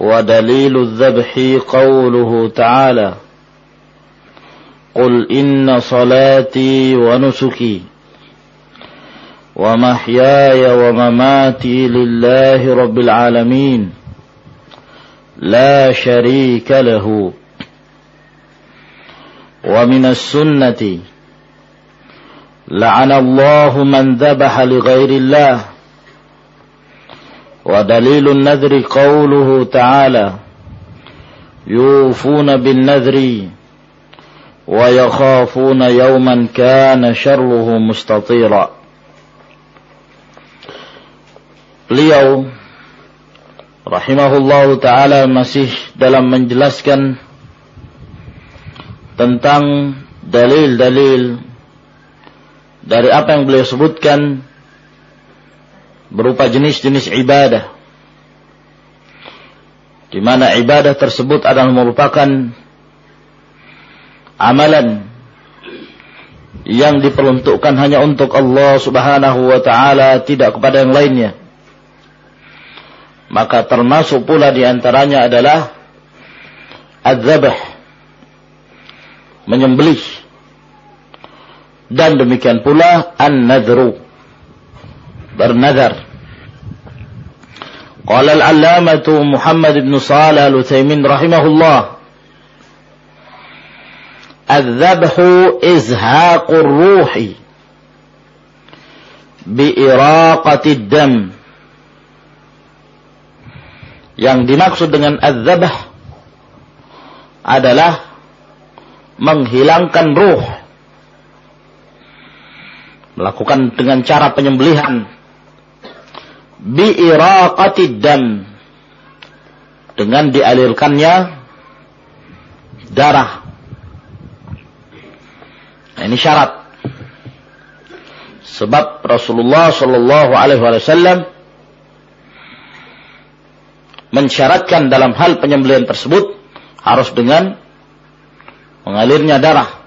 ودليل الذبح قوله تعالى قل إن صلاتي ونسكي ومحياي ومماتي لله رب العالمين لا شريك له ومن السنة لعن الله من ذبح لغير الله ودليل النذر قوله تعالى يوفون بالنذر ويخافون يوما كان شره مستطيرا Beliau rahimahullahu taala masih dalam menjelaskan tentang dalil-dalil dari apa yang beliau sebutkan berupa jenis-jenis ibadah. Di mana ibadah tersebut adalah merupakan amalan yang diperuntukkan hanya untuk Allah Subhanahu wa taala tidak kepada yang lainnya. Maka termasuk pula di antaranya adalah adzabah menyembelih. Dan demikian pula an-nadru bernazar. Qala al-allamatu Muhammad ibn Salih al-Utsaimin rahimahullah الذبح إزهاق الروح بإراقة الدم yang dimaksud dengan adzabah adalah menghilangkan ruh melakukan dengan cara penyembelihan bi'iraqatid dam dengan dialirkannya darah. Nah, ini syarat. Sebab Rasulullah Shallallahu Alaihi Wasallam mensyaratkan dalam hal penyembelihan tersebut harus dengan mengalirnya darah.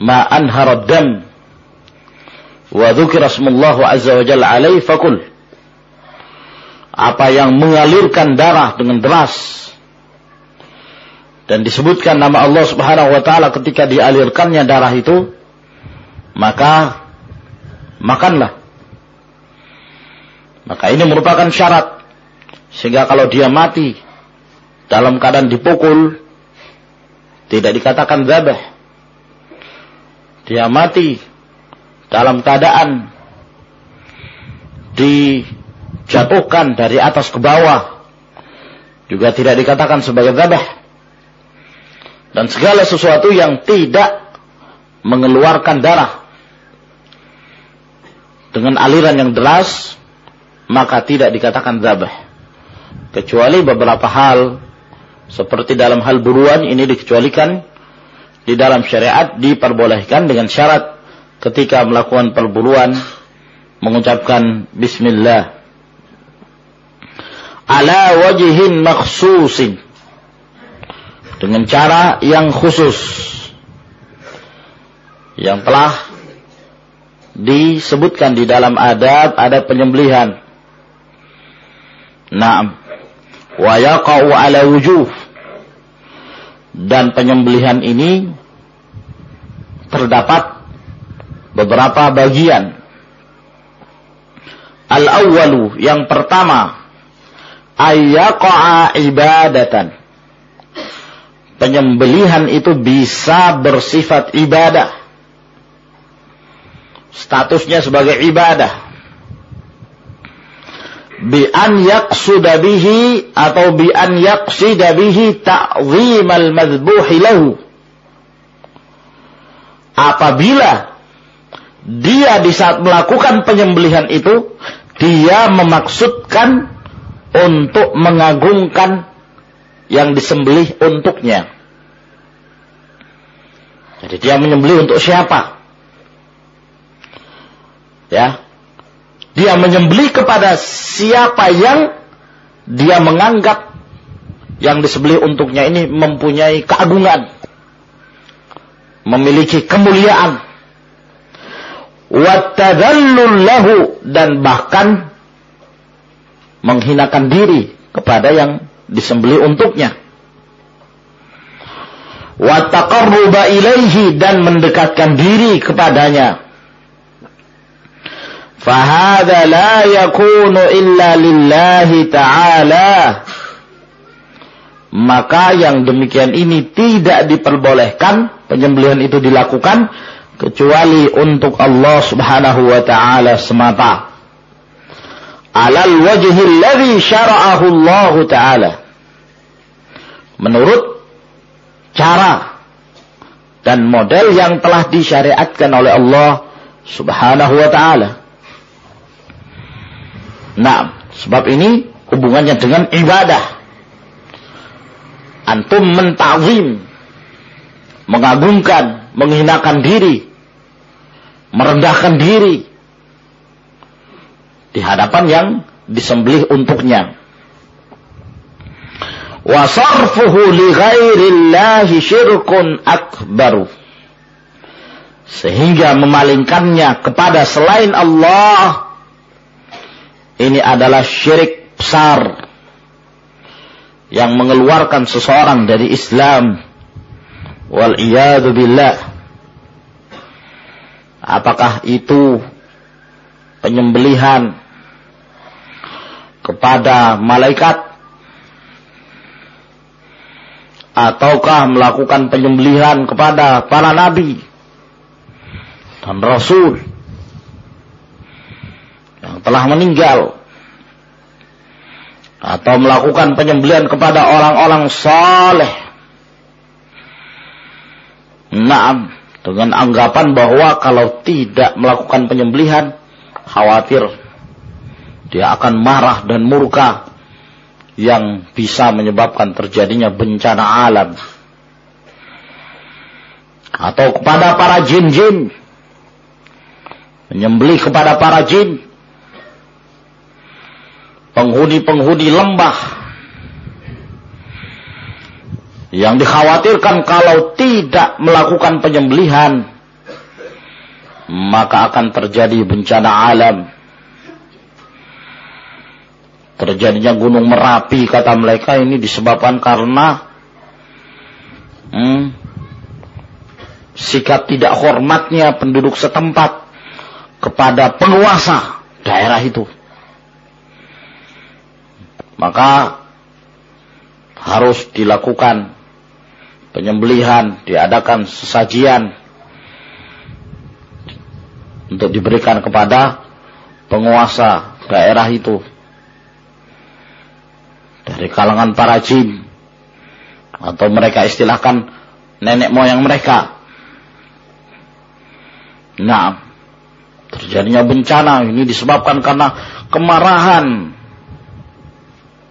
Ma'an harad dam wa dzukira asmallahu azza wa jalla alaihi fakul. Apa yang mengalirkan darah dengan deras dan disebutkan nama Allah Subhanahu wa taala ketika dialirkannya darah itu maka makanlah. Maka ini merupakan syarat. Sehingga kalau dia mati dalam keadaan dipukul tidak dikatakan zabah dia mati dalam keadaan dijatuhkan dari atas ke bawah juga tidak dikatakan sebagai zabah dan segala sesuatu yang tidak mengeluarkan darah dengan aliran yang deras maka tidak dikatakan zabah kecuali beberapa hal seperti dalam hal buruan ini dikecualikan di dalam syariat diperbolehkan dengan syarat ketika melakukan perburuan mengucapkan bismillah. Ala wajihin maksusin dengan cara yang khusus. Yang telah disebutkan di dalam adab ada penyembelihan. Naam. Wa yaqa'u ala wujuh. Dan penyembelihan ini terdapat beberapa bagian. Al-awwalu yang pertama ayyaqa'a ibadatan. Penyembelihan itu bisa bersifat ibadah. Statusnya sebagai ibadah. Bi an yaqsuda bihi atau bi an yaqsida bihi ta'zimal madhbuhi lahu. Apabila dia di saat melakukan penyembelihan itu, dia memaksudkan untuk mengagungkan yang disembelih untuknya. Jadi dia menyembelih untuk siapa? Ya. Dia menyembelih kepada siapa yang dia menganggap yang disembelih untuknya ini mempunyai keagungan. Memiliki kemuliaan. Wattadallul lahu dan bahkan menghinakan diri kepada yang disembeli untuknya. Wa taqarruba ilaihi dan mendekatkan diri kepadanya. Fahada la yakunu illa lillahi ta'ala. Maka yang demikian ini tidak diperbolehkan penyembelihan itu dilakukan kecuali untuk Allah Subhanahu wa taala semata alal wajhi alladhi syara'ahu Allah taala menurut cara dan model yang telah disyariatkan oleh Allah Subhanahu wa taala. Nah, sebab ini hubungannya dengan ibadah. Antum mentazim, mengagungkan, menghinakan diri, merendahkan diri, di hadapan yang disembelih untuknya. Wa sarfuhu li ghairillahi syirkun akbaru. Sehingga memalingkannya kepada selain Allah ini adalah syirik besar yang mengeluarkan seseorang dari Islam wal billah apakah itu penyembelihan kepada malaikat? Ataukah melakukan penyembelihan kepada para nabi dan rasul yang telah meninggal? Atau melakukan penyembelihan kepada orang-orang saleh. Naam, dengan anggapan bahwa kalau tidak melakukan penyembelihan khawatir dia akan marah dan murka yang bisa menyebabkan terjadinya bencana alam. Atau kepada para jin-jin menyembelih kepada para jin penghuni-penghuni lembah yang dikhawatirkan kalau tidak melakukan penyembelihan maka akan terjadi bencana alam. Terjadinya gunung Merapi kata mereka ini disebabkan karena hmm, sikap tidak hormatnya penduduk setempat kepada penguasa daerah itu. Maka harus dilakukan penyembelihan, diadakan sesajian untuk diberikan kepada penguasa daerah itu. Dari kalangan para jin atau mereka istilahkan nenek moyang mereka. Nah, terjadinya bencana ini disebabkan karena kemarahan.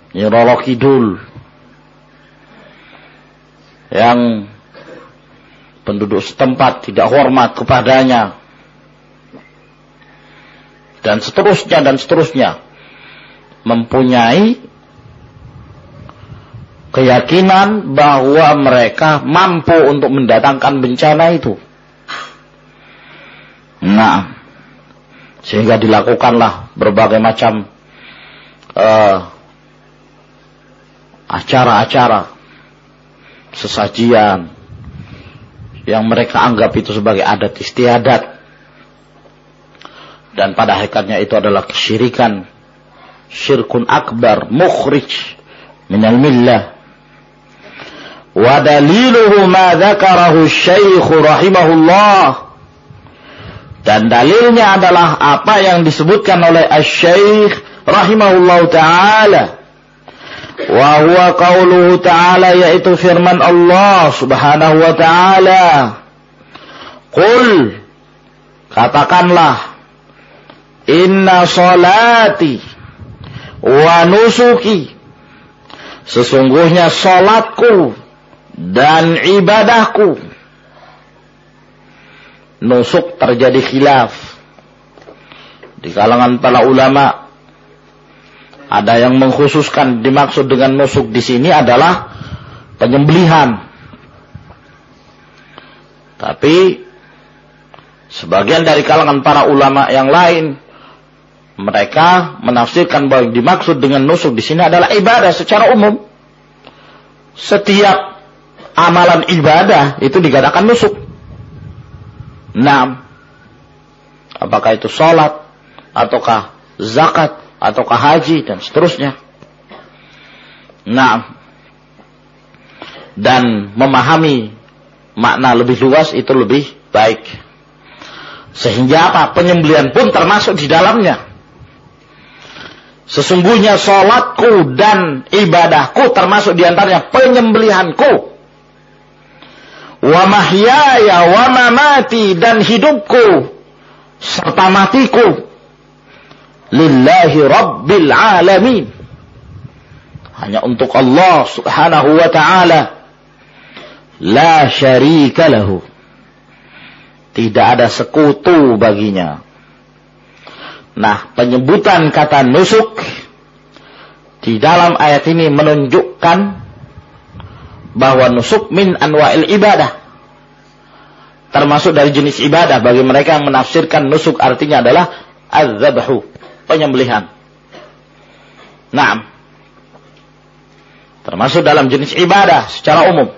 Nyirolo Kidul yang penduduk setempat tidak hormat kepadanya. Dan seterusnya dan seterusnya. Mempunyai keyakinan bahwa mereka mampu untuk mendatangkan bencana itu. Nah, sehingga dilakukanlah berbagai macam uh, acara-acara sesajian yang mereka anggap itu sebagai adat istiadat. Dan pada hakikatnya itu adalah kesyirikan syirkun akbar mukhrij minal millah. Wa daliluhu ma dzakarahu syekh rahimahullah. Dan dalilnya adalah apa yang disebutkan oleh asy-syekh rahimahullah taala wa huwa qauluhu ta'ala yaitu firman Allah subhanahu wa ta'ala. Qul katakanlah inna salati wa nusuki. Sesungguhnya salatku dan ibadahku. Nusuk terjadi khilaf. Di kalangan para ulama ada yang mengkhususkan dimaksud dengan nusuk di sini adalah penyembelihan. Tapi sebagian dari kalangan para ulama yang lain mereka menafsirkan bahwa yang dimaksud dengan nusuk di sini adalah ibadah secara umum. Setiap amalan ibadah itu dikatakan nusuk. Nah, apakah itu sholat, ataukah zakat, ataukah haji dan seterusnya. Nah, dan memahami makna lebih luas itu lebih baik. Sehingga apa? Penyembelian pun termasuk di dalamnya. Sesungguhnya sholatku dan ibadahku termasuk di antaranya penyembelihanku. Wa mahyaya wa mamati dan hidupku serta matiku lillahi rabbil alamin. Hanya untuk Allah subhanahu wa ta'ala. La syarika lahu. Tidak ada sekutu baginya. Nah penyebutan kata nusuk di dalam ayat ini menunjukkan bahwa nusuk min anwa'il ibadah. Termasuk dari jenis ibadah. Bagi mereka yang menafsirkan nusuk artinya adalah az-zabhu penyembelihan. Nah, termasuk dalam jenis ibadah secara umum.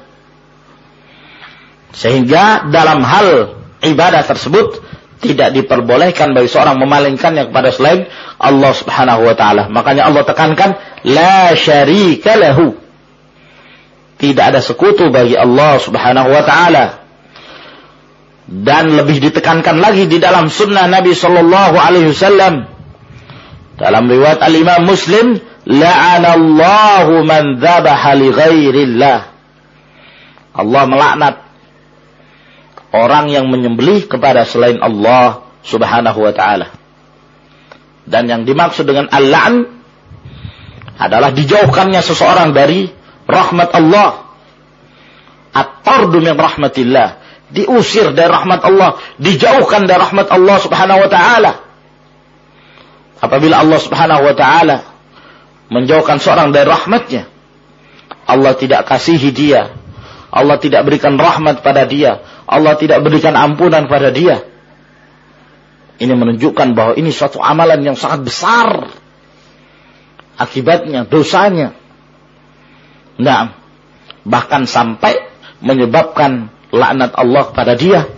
Sehingga dalam hal ibadah tersebut tidak diperbolehkan bagi seorang memalingkannya kepada selain Allah Subhanahu wa taala. Makanya Allah tekankan la syarika lahu. Tidak ada sekutu bagi Allah Subhanahu wa taala. Dan lebih ditekankan lagi di dalam sunnah Nabi sallallahu alaihi wasallam dalam riwayat al-Imam Muslim, la'anallahu man dzabaha li ghairillah. Allah melaknat orang yang menyembelih kepada selain Allah Subhanahu wa taala. Dan yang dimaksud dengan al-la'n adalah dijauhkannya seseorang dari rahmat Allah. At-tardu min rahmatillah. Diusir dari rahmat Allah, dijauhkan dari rahmat Allah Subhanahu wa taala. Apabila Allah subhanahu wa ta'ala menjauhkan seorang dari rahmatnya. Allah tidak kasihi dia. Allah tidak berikan rahmat pada dia. Allah tidak berikan ampunan pada dia. Ini menunjukkan bahwa ini suatu amalan yang sangat besar. Akibatnya, dosanya. Nah, bahkan sampai menyebabkan laknat Allah pada dia.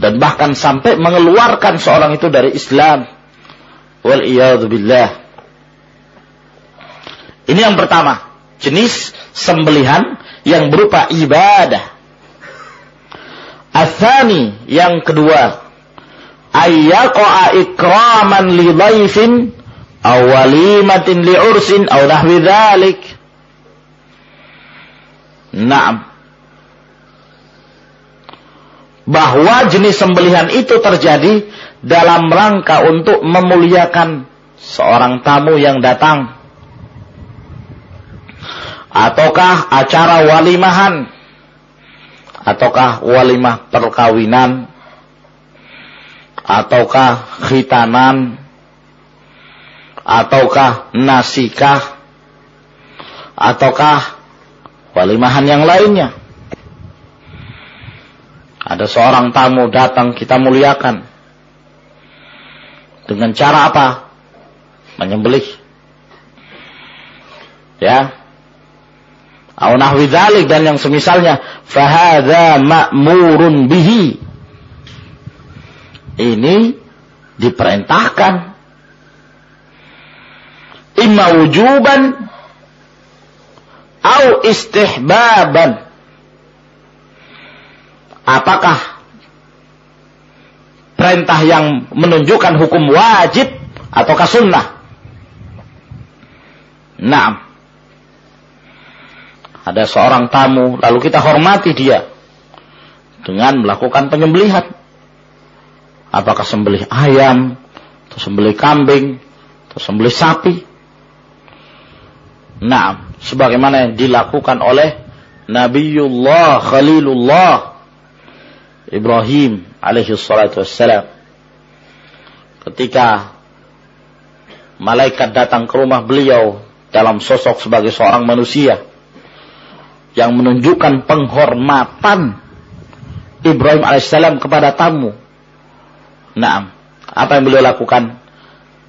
Dan bahkan sampai mengeluarkan seorang itu dari Islam Wal billah. Ini yang pertama, jenis sembelihan yang berupa ibadah. Athani yang kedua, ayyaqa'a ikraman li dhaifin aw walimatin li ursin aw nahwi dhalik. Naam. Bahwa jenis sembelihan itu terjadi dalam rangka untuk memuliakan seorang tamu yang datang. Ataukah acara walimahan? Ataukah walimah perkawinan? Ataukah khitanan? Ataukah nasikah? Ataukah walimahan yang lainnya? Ada seorang tamu datang kita muliakan dengan cara apa? Menyembelih. Ya. Au nahwi dan yang semisalnya fahadza ma'murun bihi. Ini diperintahkan. imma wujuban au istihbaban. Apakah perintah yang menunjukkan hukum wajib ataukah sunnah? Naam. Ada seorang tamu, lalu kita hormati dia dengan melakukan penyembelihan. Apakah sembelih ayam, atau sembelih kambing, atau sembelih sapi. Nah, sebagaimana yang dilakukan oleh Nabiullah Khalilullah Ibrahim alaihi salatu wassalam. Ketika malaikat datang ke rumah beliau dalam sosok sebagai seorang manusia yang menunjukkan penghormatan Ibrahim alaihissalam kepada tamu. Nah, apa yang beliau lakukan?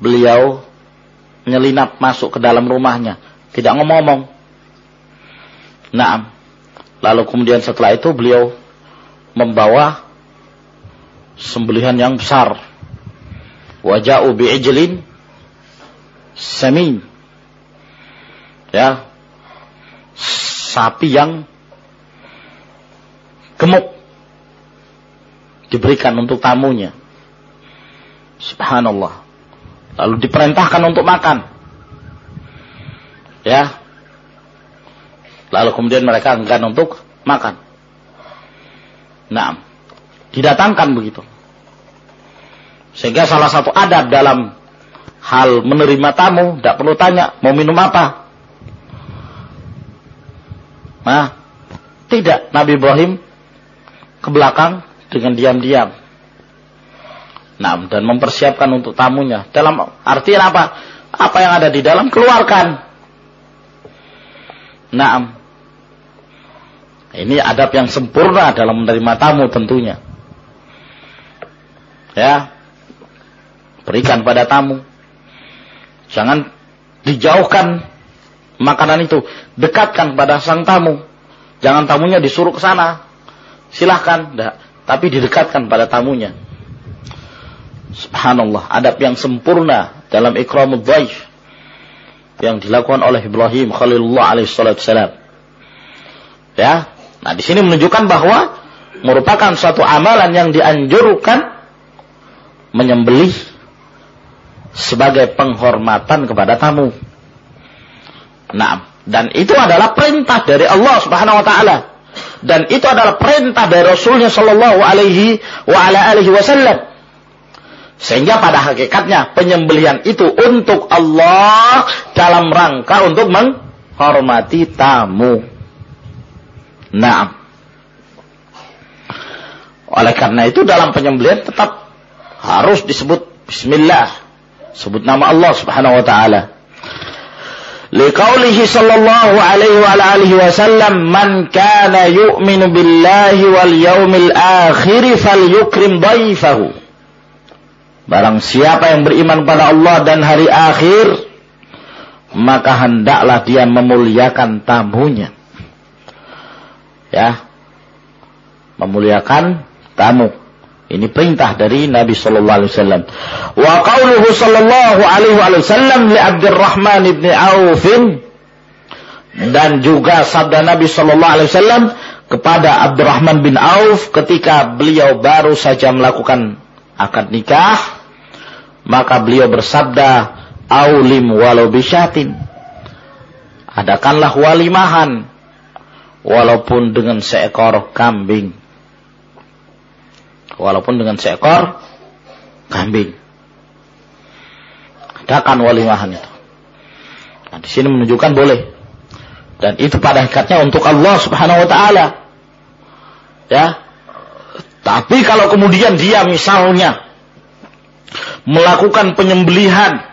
Beliau menyelinap masuk ke dalam rumahnya, tidak ngomong-ngomong. Nah, lalu kemudian setelah itu beliau membawa sembelihan yang besar. Waja'u bi'ijlin samin. Ya. Sapi yang gemuk diberikan untuk tamunya. Subhanallah. Lalu diperintahkan untuk makan. Ya. Lalu kemudian mereka enggan untuk makan. Nah, didatangkan begitu. Sehingga salah satu adab dalam hal menerima tamu, tidak perlu tanya, mau minum apa? Nah, tidak. Nabi Ibrahim ke belakang dengan diam-diam. Nah, dan mempersiapkan untuk tamunya. Dalam artian apa? Apa yang ada di dalam keluarkan. Nah, ini adab yang sempurna dalam menerima tamu tentunya. Ya, berikan pada tamu. Jangan dijauhkan makanan itu, dekatkan pada sang tamu. Jangan tamunya disuruh ke sana. Silahkan, tapi didekatkan pada tamunya. Subhanallah, adab yang sempurna dalam ikramul dhaif yang dilakukan oleh Ibrahim Khalilullah alaihissalam. Ya, nah di sini menunjukkan bahwa merupakan suatu amalan yang dianjurkan menyembelih sebagai penghormatan kepada tamu. Nah, dan itu adalah perintah dari Allah Subhanahu wa taala. Dan itu adalah perintah dari Rasulnya Shallallahu alaihi wa ala alihi wasallam. Sehingga pada hakikatnya penyembelihan itu untuk Allah dalam rangka untuk menghormati tamu. Nah, oleh karena itu dalam penyembelihan tetap harus disebut bismillah. Sebut nama Allah Subhanahu wa taala. Liqaulihi sallallahu alaihi wa alihi wasallam man kana yu'minu billahi wal yaumil akhir falyukrim dhaifahu. Barang siapa yang beriman pada Allah dan hari akhir maka hendaklah dia memuliakan tamunya. Ya. Memuliakan tamu. Ini perintah dari Nabi sallallahu alaihi wasallam. Wa qauluhu sallallahu alaihi wasallam li Abdurrahman bin Auf dan juga sabda Nabi sallallahu alaihi wasallam kepada Abdurrahman bin Auf ketika beliau baru saja melakukan akad nikah maka beliau bersabda, Aulim walau bisyatin. Adakanlah walimahan. Walaupun dengan seekor kambing. Walaupun dengan seekor kambing. Adakan walimahan itu. Nah, di sini menunjukkan boleh. Dan itu pada hakikatnya untuk Allah subhanahu wa ta'ala. Ya. Tapi kalau kemudian dia misalnya melakukan penyembelihan.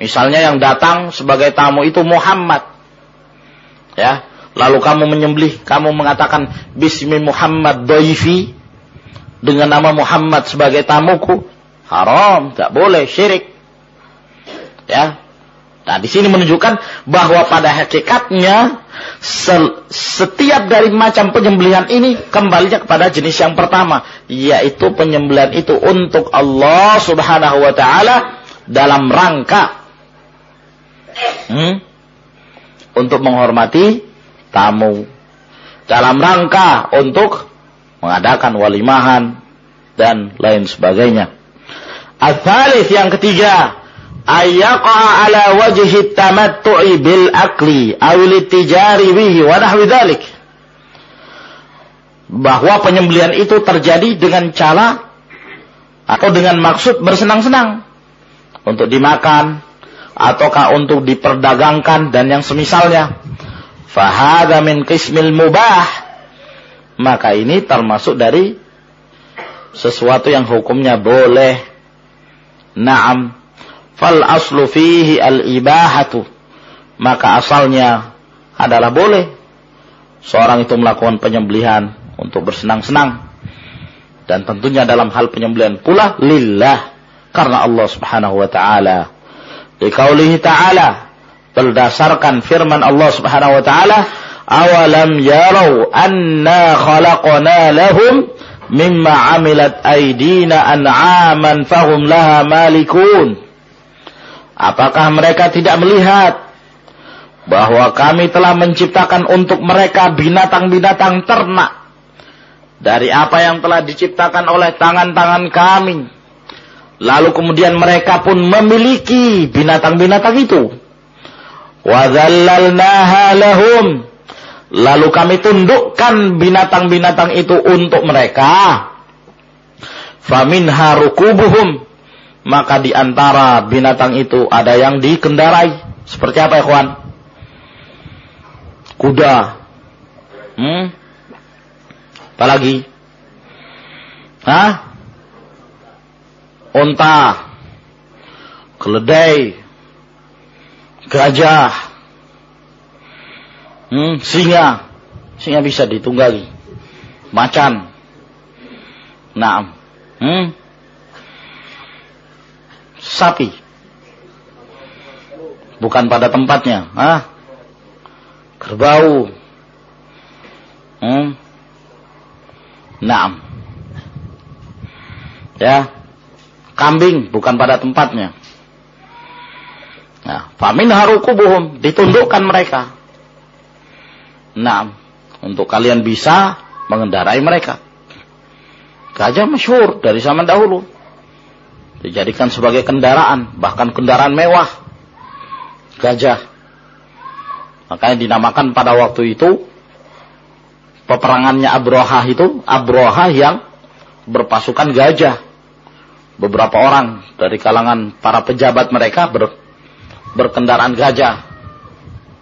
Misalnya yang datang sebagai tamu itu Muhammad. Ya, lalu kamu menyembelih, kamu mengatakan bismi Muhammad doifi dengan nama Muhammad sebagai tamuku, haram, tidak boleh, syirik. Ya. Nah, di sini menunjukkan bahwa pada hakikatnya setiap dari macam penyembelihan ini kembalinya kepada jenis yang pertama yaitu penyembelihan itu untuk Allah Subhanahu wa taala dalam rangka Hmm? Untuk menghormati tamu. Dalam rangka untuk mengadakan walimahan dan lain sebagainya. Al-thalith yang ketiga, ayyaqa ala wajhi tamattu'i bil akli awil tijari bihi wa nahwi dhalik. Bahwa penyembelian itu terjadi dengan cara atau dengan maksud bersenang-senang untuk dimakan ataukah untuk diperdagangkan dan yang semisalnya. Fahada min mubah. Maka ini termasuk dari sesuatu yang hukumnya boleh. Naam. Fal aslu fihi al-ibahatu. Maka asalnya adalah boleh. Seorang itu melakukan penyembelihan untuk bersenang-senang. Dan tentunya dalam hal penyembelihan pula lillah. Karena Allah subhanahu wa ta'ala. Dikaulihi ta'ala berdasarkan firman Allah Subhanahu wa taala awalam yarau anna khalaqna lahum mimma amilat aidina an'aman fahum laha malikun. Apakah mereka tidak melihat bahwa kami telah menciptakan untuk mereka binatang-binatang ternak? Dari apa yang telah diciptakan oleh tangan-tangan kami. Lalu kemudian mereka pun memiliki binatang-binatang itu. Wadhallalnaha lahum. Lalu kami tundukkan binatang-binatang itu untuk mereka. Famin harukubuhum. Maka di antara binatang itu ada yang dikendarai. Seperti apa ya kawan? Kuda. Hmm? Apalagi? Hah? Unta. Keledai gajah, hmm, singa, singa bisa ditunggangi, macan, nah, hmm, sapi, bukan pada tempatnya, ah, kerbau, hmm, nah, ya, kambing bukan pada tempatnya. Nah, famin harukubuhum ditundukkan mereka. Nah, untuk kalian bisa mengendarai mereka. Gajah masyhur dari zaman dahulu. Dijadikan sebagai kendaraan, bahkan kendaraan mewah. Gajah. Makanya dinamakan pada waktu itu peperangannya Abroha itu Abroha yang berpasukan gajah. Beberapa orang dari kalangan para pejabat mereka ber, berkendaraan gajah.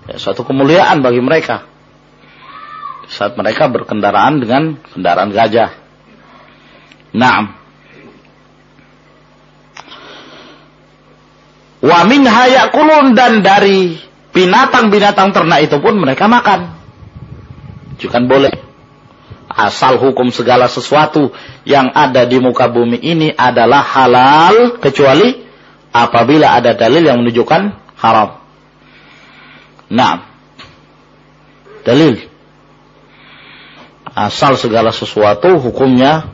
Ya, suatu kemuliaan bagi mereka. Saat mereka berkendaraan dengan kendaraan gajah. Naam. Wa min hayakulun dan dari binatang-binatang ternak itu pun mereka makan. Juga boleh. Asal hukum segala sesuatu yang ada di muka bumi ini adalah halal kecuali apabila ada dalil yang menunjukkan haram. Nah, dalil. Asal segala sesuatu hukumnya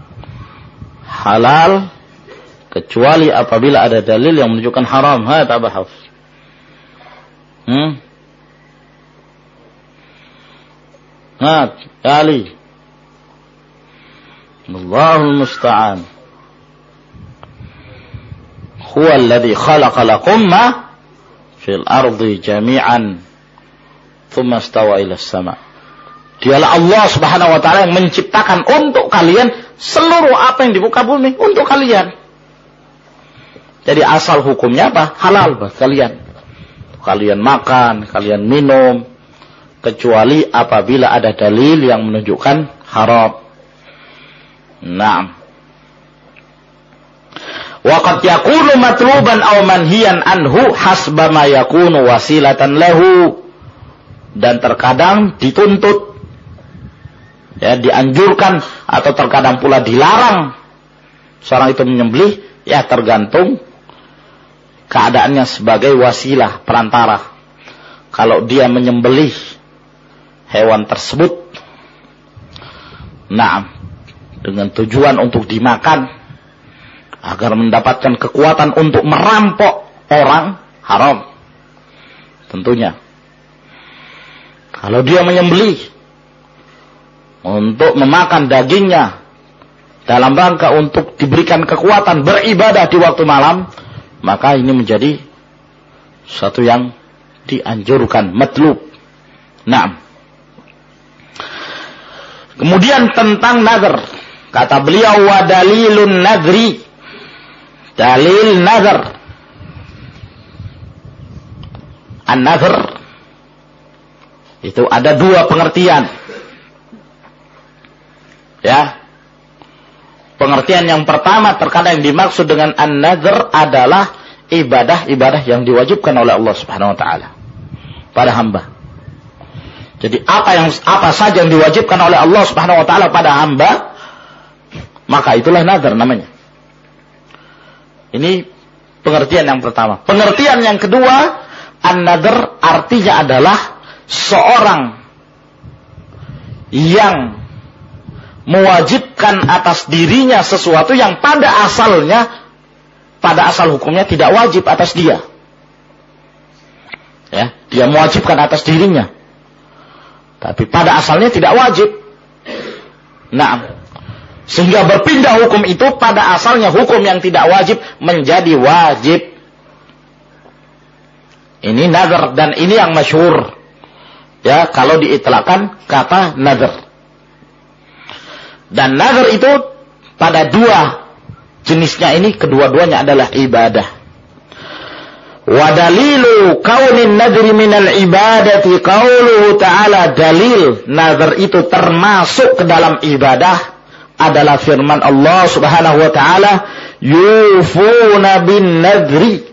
halal kecuali apabila ada dalil yang menunjukkan haram. Ha, tak bahas. Hmm? Ha, Ali. Allahul musta'an. Huwa alladhi khalaqa lakum ma fil ardi jami'an thumma stawa ila sama. Dialah Allah Subhanahu wa taala yang menciptakan untuk kalian seluruh apa yang di muka bumi untuk kalian. Jadi asal hukumnya apa? Halal buat kalian. Kalian makan, kalian minum kecuali apabila ada dalil yang menunjukkan haram. Nah, Waqad yakunu matluban aw manhiyan anhu hasba ma yakunu wasilatan lahu. Dan terkadang dituntut ya dianjurkan atau terkadang pula dilarang seorang itu menyembelih ya tergantung keadaannya sebagai wasilah perantara. Kalau dia menyembelih hewan tersebut nah dengan tujuan untuk dimakan agar mendapatkan kekuatan untuk merampok orang haram. tentunya. Kalau dia menyembelih untuk memakan dagingnya dalam rangka untuk diberikan kekuatan beribadah di waktu malam, maka ini menjadi satu yang dianjurkan, matlub. Nah. Kemudian tentang nazar. Kata beliau wa dalilun nadri. Dalil nazar. An-nazar itu ada dua pengertian. Ya. Pengertian yang pertama terkadang yang dimaksud dengan an-nadhr adalah ibadah-ibadah yang diwajibkan oleh Allah Subhanahu wa taala pada hamba. Jadi apa yang apa saja yang diwajibkan oleh Allah Subhanahu wa taala pada hamba maka itulah nazar namanya. Ini pengertian yang pertama. Pengertian yang kedua, an-nadhr artinya adalah seorang yang mewajibkan atas dirinya sesuatu yang pada asalnya pada asal hukumnya tidak wajib atas dia. Ya, dia mewajibkan atas dirinya. Tapi pada asalnya tidak wajib. Nah, sehingga berpindah hukum itu pada asalnya hukum yang tidak wajib menjadi wajib. Ini nazar dan ini yang masyhur. Ya, kalau diitlakkan kata nazar. Dan nazar itu pada dua jenisnya ini kedua-duanya adalah ibadah. Wa dalilu kaunin nadri minal ibadati qauluhu ta'ala dalil nazar itu termasuk ke dalam ibadah adalah firman Allah Subhanahu wa taala yufuna bin nadri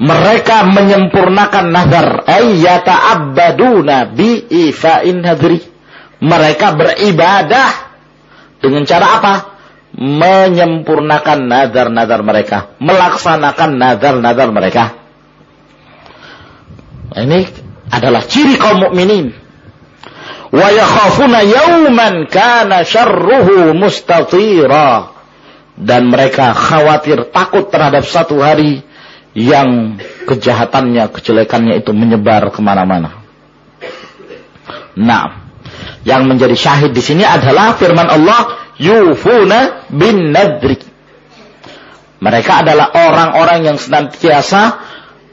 mereka menyempurnakan nazar. Ay yata'abbaduna bi ifa'in nadri mereka beribadah. Dengan cara apa? Menyempurnakan nazar-nazar mereka. Melaksanakan nazar-nazar mereka. Nah, ini adalah ciri kaum mukminin. Wa yakhafuna yauman kana syarruhu mustatira. Dan mereka khawatir takut terhadap satu hari yang kejahatannya, kejelekannya itu menyebar ke mana-mana. Nah, yang menjadi syahid di sini adalah firman Allah, yufuna bin nadri. Mereka adalah orang-orang yang senantiasa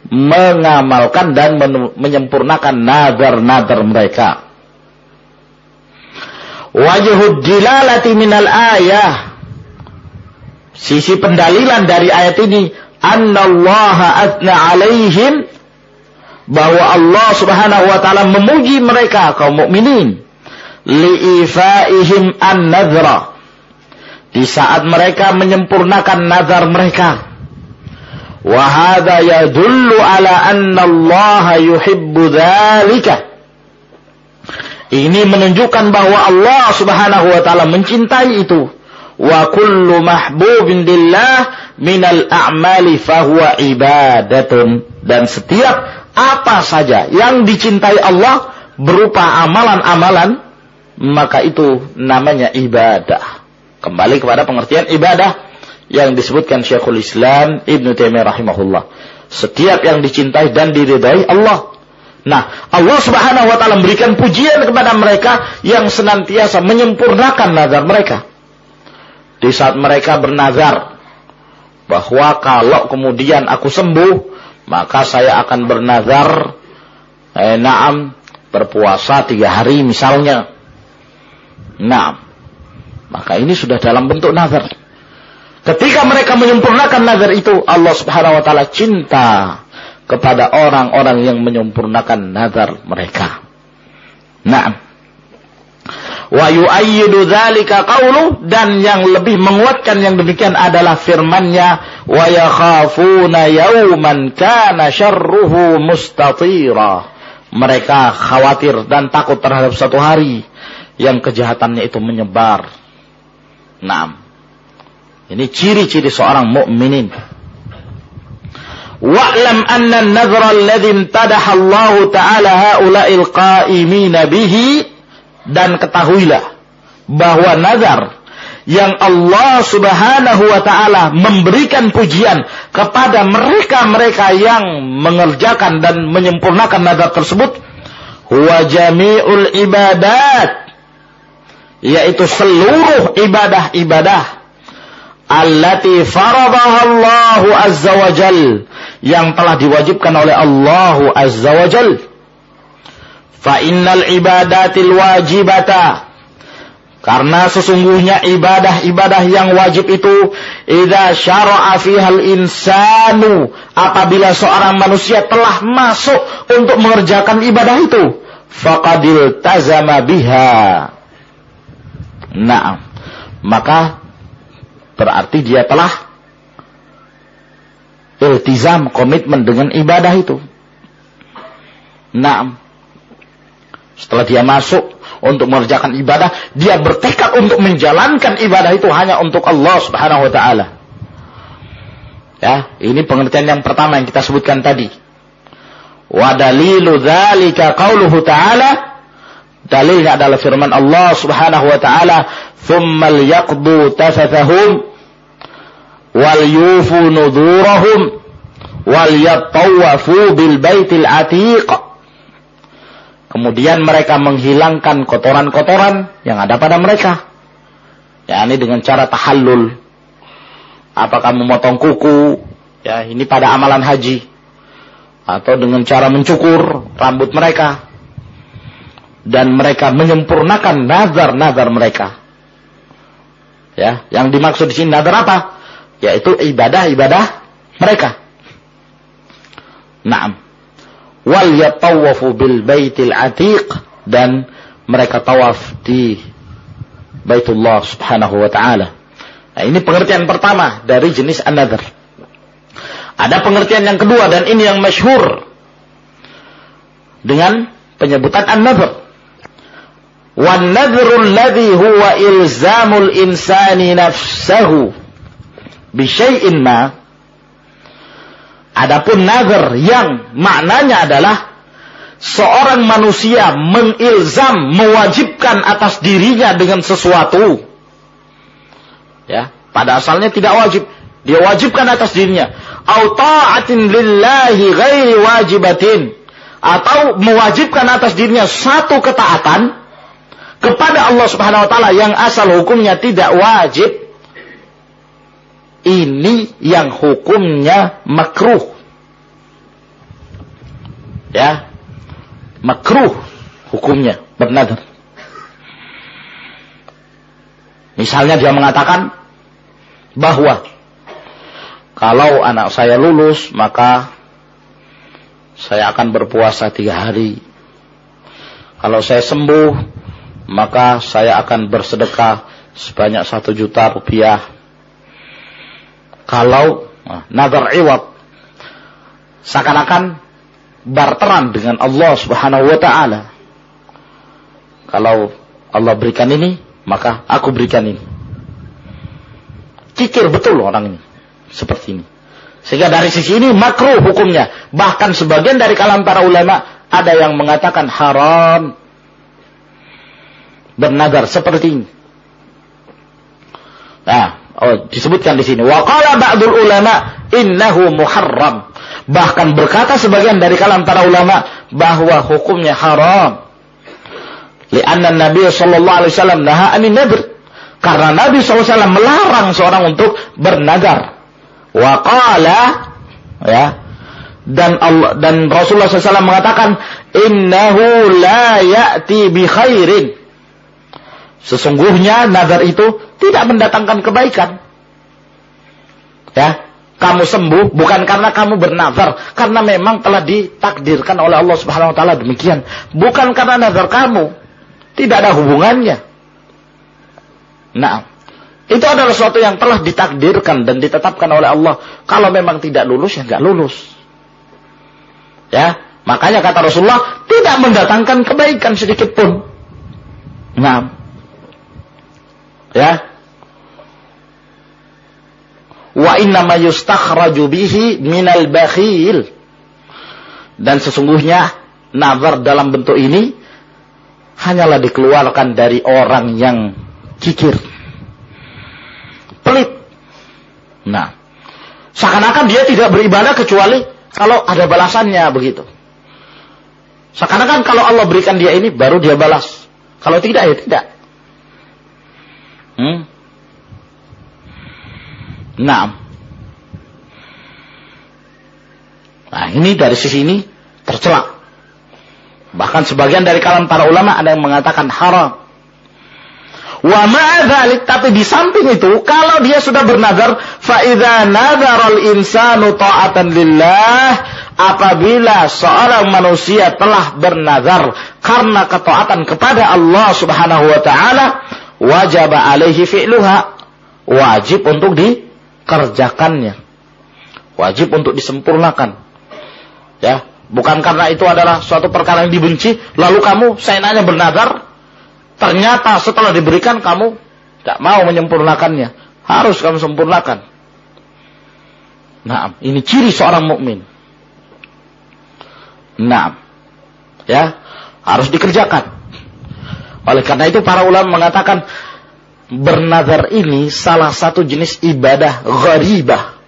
mengamalkan dan menyempurnakan nadar-nadar mereka. Wajhud dilalati minal ayah. Sisi pendalilan dari ayat ini annallaha atna alaihim bahwa Allah Subhanahu wa taala memuji mereka kaum mukminin liifaihim an-nadhra. Di saat mereka menyempurnakan nazar mereka. Wa hadha yadullu ala anna Allah yuhibbu dzalika ini menunjukkan bahwa Allah Subhanahu wa taala mencintai itu. Wa kullu mahbubin lillah minal a'mali fahuwa ibadatun. Dan setiap apa saja yang dicintai Allah berupa amalan-amalan maka itu namanya ibadah. Kembali kepada pengertian ibadah yang disebutkan Syekhul Islam Ibnu Taimiyah rahimahullah. Setiap yang dicintai dan diridai Allah. Nah, Allah Subhanahu wa taala memberikan pujian kepada mereka yang senantiasa menyempurnakan nazar mereka. Di saat mereka bernazar bahwa kalau kemudian aku sembuh maka saya akan bernazar eh, naam berpuasa tiga hari misalnya naam. Maka ini sudah dalam bentuk nazar. Ketika mereka menyempurnakan nazar itu Allah subhanahu wa ta'ala cinta kepada orang-orang yang menyempurnakan nazar mereka. Naam. Wa yu'ayyidu dzalika qawlu dan yang lebih menguatkan yang demikian adalah firman-Nya wa yakhafuna yawman kana syarruhu mustatira. Mereka khawatir dan takut terhadap satu hari yang kejahatannya itu menyebar. Naam. Ini ciri-ciri seorang mukminin. Wa'lam anna an-nadhra alladhi imtadaha Allah Ta'ala haula'il qa'imina bihi dan ketahuilah bahwa nazar yang Allah Subhanahu wa taala memberikan pujian kepada mereka-mereka yang mengerjakan dan menyempurnakan nazar tersebut huwa jami'ul ibadat yaitu seluruh ibadah-ibadah allati faradaha Allah azza wa jal yang telah diwajibkan oleh Allah azza wa jal fa innal ibadatil wajibata karena sesungguhnya ibadah-ibadah yang wajib itu idza syara'a fihal insanu apabila seorang manusia telah masuk untuk mengerjakan ibadah itu faqadil tazama biha. Nah, maka berarti dia telah iltizam komitmen dengan ibadah itu. Nah, setelah dia masuk untuk mengerjakan ibadah, dia bertekad untuk menjalankan ibadah itu hanya untuk Allah Subhanahu wa taala. Ya, ini pengertian yang pertama yang kita sebutkan tadi. Wa dalilu dzalika qauluhu ta'ala Dalilnya adalah firman Allah Subhanahu wa taala, "Tsumma liyaqdu tafathahum wal yufu nudurahum wal yattawafu bil baitil atiq." Kemudian mereka menghilangkan kotoran-kotoran yang ada pada mereka. Ya, ini dengan cara tahallul. Apakah memotong kuku? Ya, ini pada amalan haji. Atau dengan cara mencukur rambut mereka. Dan mereka menyempurnakan nazar-nazar mereka. Ya, yang dimaksud di sini nazar apa? Yaitu ibadah-ibadah mereka. Naam wal yatawafu bil baitil atiq dan mereka tawaf di Baitullah Subhanahu wa taala. Nah, ini pengertian pertama dari jenis an-nadhr. Ada pengertian yang kedua dan ini yang masyhur dengan penyebutan an-nadhr. Wan huwa ilzamul insani nafsahu bi syai'in ma Adapun nazar yang maknanya adalah seorang manusia mengilzam, mewajibkan atas dirinya dengan sesuatu. Ya, pada asalnya tidak wajib, dia wajibkan atas dirinya. Au lillahi ghairi wajibatin atau mewajibkan atas dirinya satu ketaatan kepada Allah Subhanahu wa taala yang asal hukumnya tidak wajib ini yang hukumnya makruh. Ya. Makruh hukumnya bernadar. Misalnya dia mengatakan bahwa kalau anak saya lulus maka saya akan berpuasa tiga hari. Kalau saya sembuh maka saya akan bersedekah sebanyak satu juta rupiah kalau nah, nazar iwat seakan-akan barteran dengan Allah Subhanahu wa taala. Kalau Allah berikan ini, maka aku berikan ini. Kikir betul orang ini. Seperti ini. Sehingga dari sisi ini makruh hukumnya. Bahkan sebagian dari kalangan para ulama ada yang mengatakan haram bernazar seperti ini. Nah, Oh, disebutkan di sini. Wa qala ba'dul ulama innahu muharram. Bahkan berkata sebagian dari kalangan para ulama bahwa hukumnya haram. Lianna Nabi sallallahu alaihi wasallam naha anin nadr. Karena Nabi SAW melarang seorang untuk bernadar. Wa qala ya dan Allah dan Rasulullah SAW mengatakan innahu la ya'ti bi khairin Sesungguhnya nazar itu tidak mendatangkan kebaikan. Ya, kamu sembuh bukan karena kamu bernazar, karena memang telah ditakdirkan oleh Allah Subhanahu wa taala demikian. Bukan karena nazar kamu. Tidak ada hubungannya. Nah, itu adalah sesuatu yang telah ditakdirkan dan ditetapkan oleh Allah. Kalau memang tidak lulus ya nggak lulus. Ya, makanya kata Rasulullah tidak mendatangkan kebaikan sedikit pun. Nah, Ya. Wa inna ma yustakhraju bihi minal bakhil. Dan sesungguhnya nazar dalam bentuk ini hanyalah dikeluarkan dari orang yang kikir. Nah, seakan-akan dia tidak beribadah kecuali kalau ada balasannya begitu. Seakan-akan kalau Allah berikan dia ini baru dia balas. Kalau tidak ya tidak. Hmm? Nah. Nah ini dari sisi ini tercela. Bahkan sebagian dari kalangan para ulama ada yang mengatakan haram. Wa ma'adzalik tapi di samping itu kalau dia sudah bernazar fa idza al insanu ta'atan lillah apabila seorang manusia telah bernazar karena ketaatan kepada Allah Subhanahu wa taala wajib alaihi fi'luha wajib untuk dikerjakannya wajib untuk disempurnakan ya bukan karena itu adalah suatu perkara yang dibenci lalu kamu saya nanya bernazar Ternyata setelah diberikan kamu tidak mau menyempurnakannya. Harus kamu sempurnakan. Nah, ini ciri seorang mukmin. Nah, ya harus dikerjakan. Oleh karena itu para ulama mengatakan bernazar ini salah satu jenis ibadah gharibah,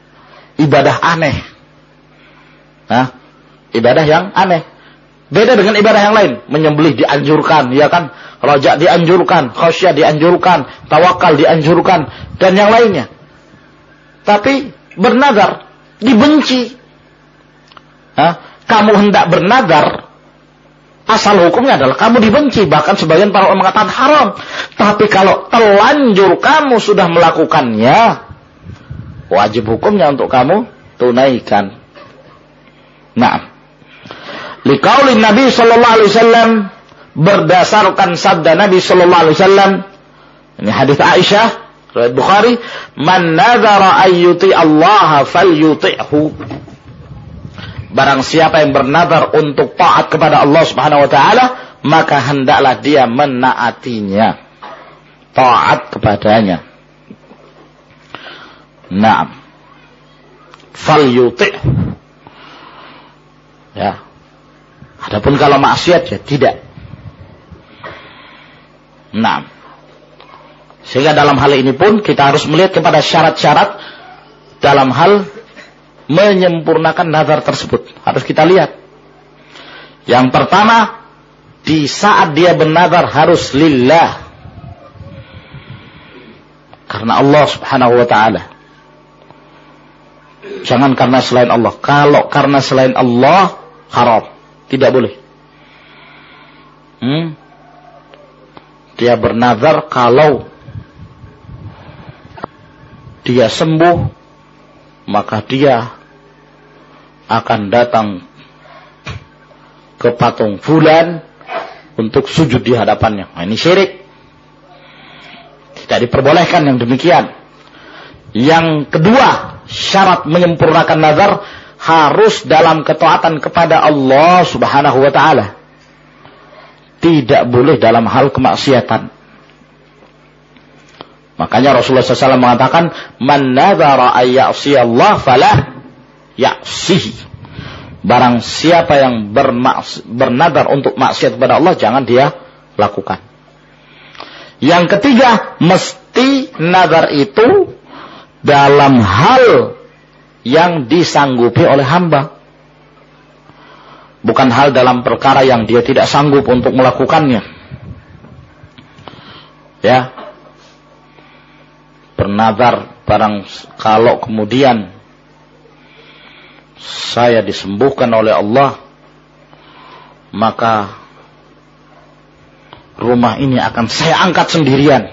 ibadah aneh. Nah, ibadah yang aneh. Beda dengan ibadah yang lain, menyembelih dianjurkan, ya kan? Rojak dianjurkan, khosyah dianjurkan, tawakal dianjurkan, dan yang lainnya. Tapi bernadar dibenci. Hah? Kamu hendak bernadar, asal hukumnya adalah kamu dibenci. Bahkan sebagian para ulama mengatakan haram. Tapi kalau telanjur kamu sudah melakukannya, wajib hukumnya untuk kamu tunaikan. Nah, Likaulin Nabi Sallallahu Alaihi Wasallam berdasarkan sabda Nabi sallallahu alaihi wasallam ini hadis Aisyah riwayat Bukhari man nadzara ayyuti Allah falyuti'hu barang siapa yang bernazar untuk taat kepada Allah Subhanahu wa taala maka hendaklah dia menaatinya. Taat kepadanya. Naam. Falyuti'hu ya. Adapun kalau maksiat ya tidak. Nah, sehingga dalam hal ini pun kita harus melihat kepada syarat-syarat dalam hal menyempurnakan nazar tersebut. Harus kita lihat. Yang pertama, di saat dia bernazar harus lillah. Karena Allah subhanahu wa ta'ala. Jangan karena selain Allah. Kalau karena selain Allah, haram. Tidak boleh. Hmm? dia bernazar kalau dia sembuh maka dia akan datang ke patung fulan untuk sujud di hadapannya. Nah, ini syirik. Tidak diperbolehkan yang demikian. Yang kedua, syarat menyempurnakan nazar harus dalam ketaatan kepada Allah Subhanahu wa taala tidak boleh dalam hal kemaksiatan. Makanya Rasulullah SAW mengatakan, Man nadhara Allah falah ya'sihi. Barang siapa yang bernadar untuk maksiat kepada Allah, jangan dia lakukan. Yang ketiga, mesti nadar itu dalam hal yang disanggupi oleh hamba bukan hal dalam perkara yang dia tidak sanggup untuk melakukannya. Ya. Bernazar barang kalau kemudian saya disembuhkan oleh Allah maka rumah ini akan saya angkat sendirian.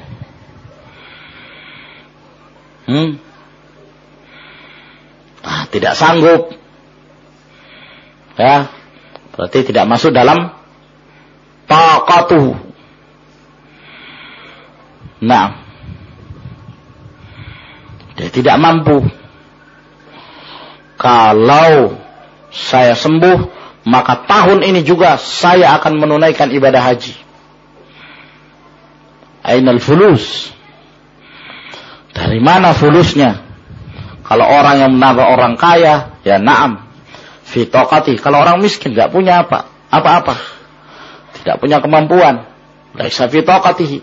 Hmm? Ah, tidak sanggup. Ya, Berarti tidak masuk dalam taqatuhu. Nah. Dia tidak mampu. Kalau saya sembuh, maka tahun ini juga saya akan menunaikan ibadah haji. Ainal fulus. Dari mana fulusnya? Kalau orang yang menambah orang kaya, ya naam fitokati. Kalau orang miskin nggak punya apa, apa-apa, tidak punya kemampuan, laisa fitokatihi.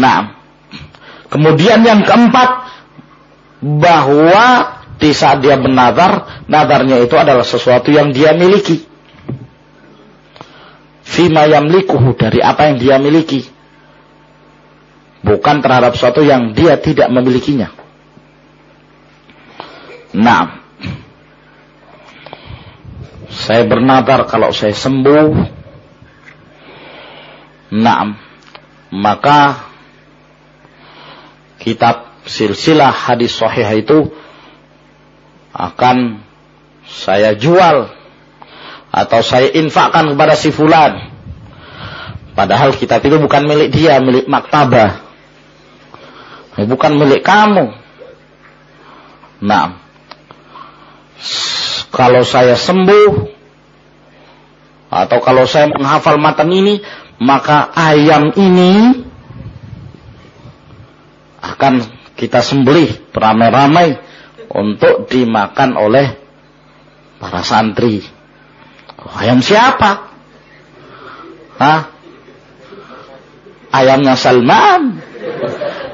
Nah, kemudian yang keempat bahwa di saat dia bernadar, nadarnya itu adalah sesuatu yang dia miliki. Fima yamlikuhu dari apa yang dia miliki. Bukan terhadap sesuatu yang dia tidak memilikinya. Nah, saya bernadar kalau saya sembuh. Nah, maka kitab silsilah hadis sahih itu akan saya jual atau saya infakkan kepada si fulan. Padahal kitab itu bukan milik dia, milik maktabah. Bukan milik kamu. Nah, kalau saya sembuh atau kalau saya menghafal matan ini, maka ayam ini akan kita sembelih beramai-ramai untuk dimakan oleh para santri. Ayam siapa? Hah? Ayamnya Salman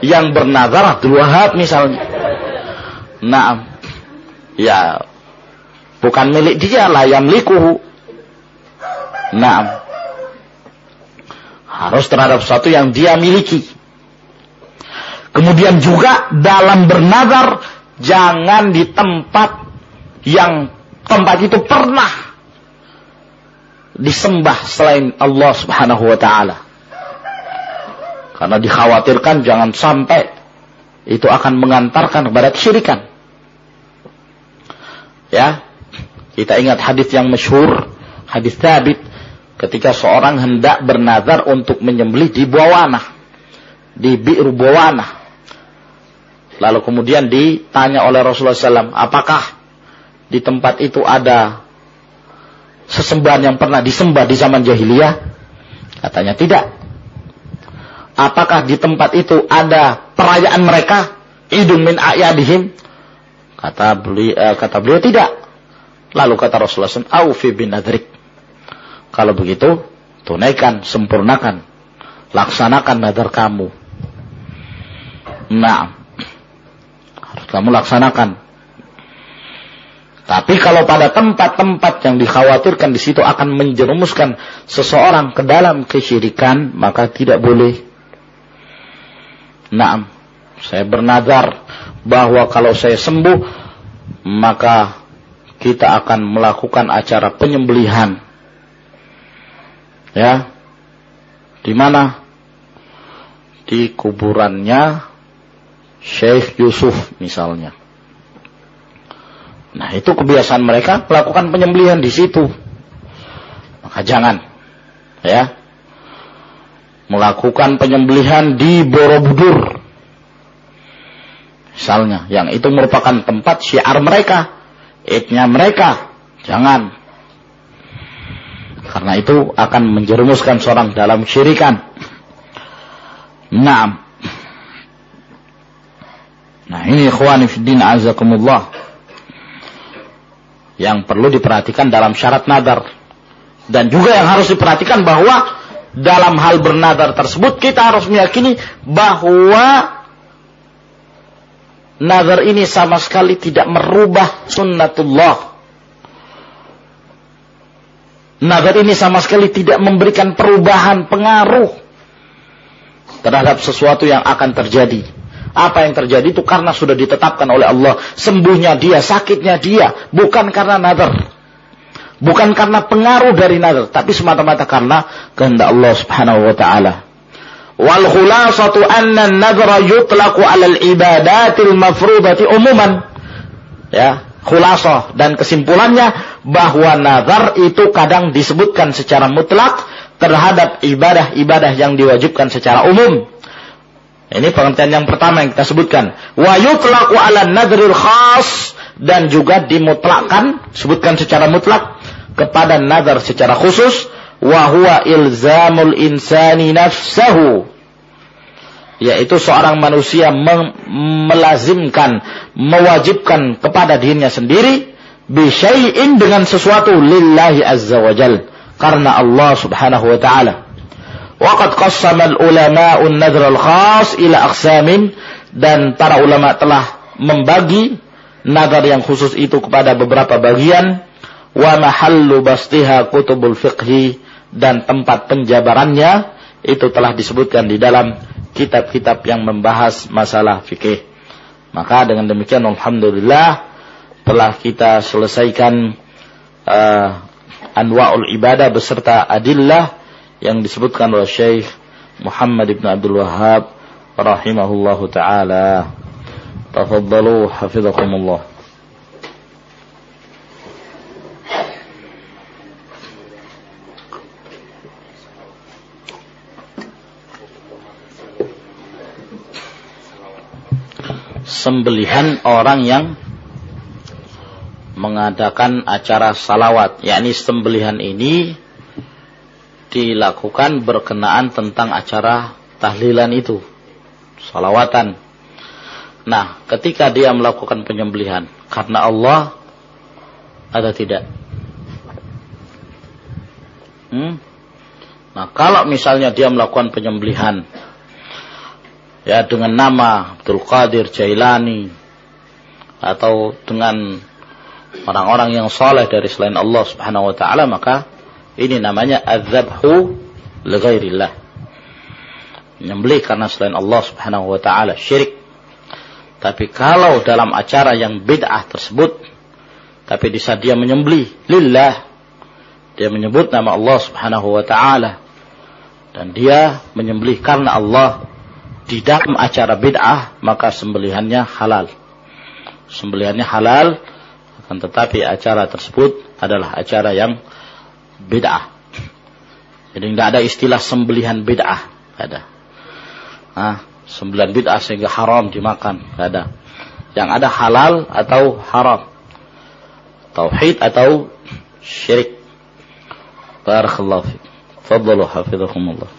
yang bernazar Abdul Wahab misalnya. Nah, ya bukan milik dia lah yang likuhu. Nah, harus terhadap sesuatu yang dia miliki. Kemudian juga dalam bernazar jangan di tempat yang tempat itu pernah disembah selain Allah Subhanahu wa taala. Karena dikhawatirkan jangan sampai itu akan mengantarkan kepada kesyirikan. Ya. Kita ingat hadis yang masyhur, hadis Thabit ketika seorang hendak bernazar untuk menyembelih di Buawana, di Bi'ru Buawana. Lalu kemudian ditanya oleh Rasulullah SAW, apakah di tempat itu ada sesembahan yang pernah disembah di zaman jahiliyah? Katanya tidak. Apakah di tempat itu ada perayaan mereka? Idun min ayadihim? Kata beliau, eh, kata beliau tidak. Lalu kata Rasulullah SAW, Aufi bin nadrik. Kalau begitu, tunaikan, sempurnakan, laksanakan nadar kamu. Nah, harus kamu laksanakan. Tapi kalau pada tempat-tempat yang dikhawatirkan di situ akan menjerumuskan seseorang ke dalam kesyirikan, maka tidak boleh. Nah, saya bernazar bahwa kalau saya sembuh, maka kita akan melakukan acara penyembelihan. Ya. Di mana? Di kuburannya Syekh Yusuf misalnya. Nah, itu kebiasaan mereka melakukan penyembelihan di situ. Maka jangan ya. Melakukan penyembelihan di Borobudur. Misalnya, yang itu merupakan tempat syiar mereka, idnya mereka. Jangan. Karena itu akan menjerumuskan seorang dalam syirikan. Naam. Nah ini ikhwani fiddin azakumullah. Yang perlu diperhatikan dalam syarat nadar. Dan juga yang harus diperhatikan bahwa dalam hal bernadar tersebut kita harus meyakini bahwa nazar ini sama sekali tidak merubah sunnatullah. Nazar ini sama sekali tidak memberikan perubahan pengaruh terhadap sesuatu yang akan terjadi. Apa yang terjadi itu karena sudah ditetapkan oleh Allah. Sembuhnya dia, sakitnya dia. Bukan karena nazar. Bukan karena pengaruh dari nazar. Tapi semata-mata karena kehendak Allah subhanahu wa ta'ala. Wal khulasatu anna nazara yutlaqu alal ibadatil mafrudati umuman. Ya, khulasah dan kesimpulannya bahwa nazar itu kadang disebutkan secara mutlak terhadap ibadah-ibadah yang diwajibkan secara umum. Ini pengertian yang pertama yang kita sebutkan. Wa yutlaqu 'ala nadril khas dan juga dimutlakkan, sebutkan secara mutlak kepada nazar secara khusus wa huwa ilzamul insani nafsahu yaitu seorang manusia melazimkan mewajibkan kepada dirinya sendiri bisyai'in dengan sesuatu lillahi azza wajal karena Allah subhanahu wa ta'ala Waqad qassama al-ulama'un nadhr al-khas ila aqsamin. Dan para ulama telah membagi nazar yang khusus itu kepada beberapa bagian. Wa mahallu bastiha kutubul fiqhi. Dan tempat penjabarannya itu telah disebutkan di dalam kitab-kitab yang membahas masalah fikih. Maka dengan demikian alhamdulillah telah kita selesaikan uh, anwa'ul ibadah beserta adillah yang disebutkan oleh Syekh Muhammad ibn Abdul Wahhab rahimahullahu taala. Tafaddalu hafizakumullah. Sembelihan orang yang mengadakan acara salawat, yakni sembelihan ini dilakukan berkenaan tentang acara tahlilan itu, salawatan. Nah, ketika dia melakukan penyembelihan karena Allah ada tidak? Hmm? Nah, kalau misalnya dia melakukan penyembelihan ya dengan nama Abdul Qadir Jailani atau dengan orang-orang yang soleh dari selain Allah Subhanahu wa taala maka ini namanya adzabhu li ghairillah. Menyembelih karena selain Allah Subhanahu wa taala syirik. Tapi kalau dalam acara yang bid'ah tersebut tapi di saat dia menyembelih lillah dia menyebut nama Allah Subhanahu wa taala dan dia menyembelih karena Allah di dalam acara bid'ah maka sembelihannya halal. Sembelihannya halal akan tetapi acara tersebut adalah acara yang bid'ah. Jadi tidak ada istilah sembelihan bid'ah. ada. Nah, sembelihan bid'ah sehingga haram dimakan. Ada. Yang ada halal atau haram. Tauhid atau syirik. Barakallahu fiik. Fadlu hafizakumullah.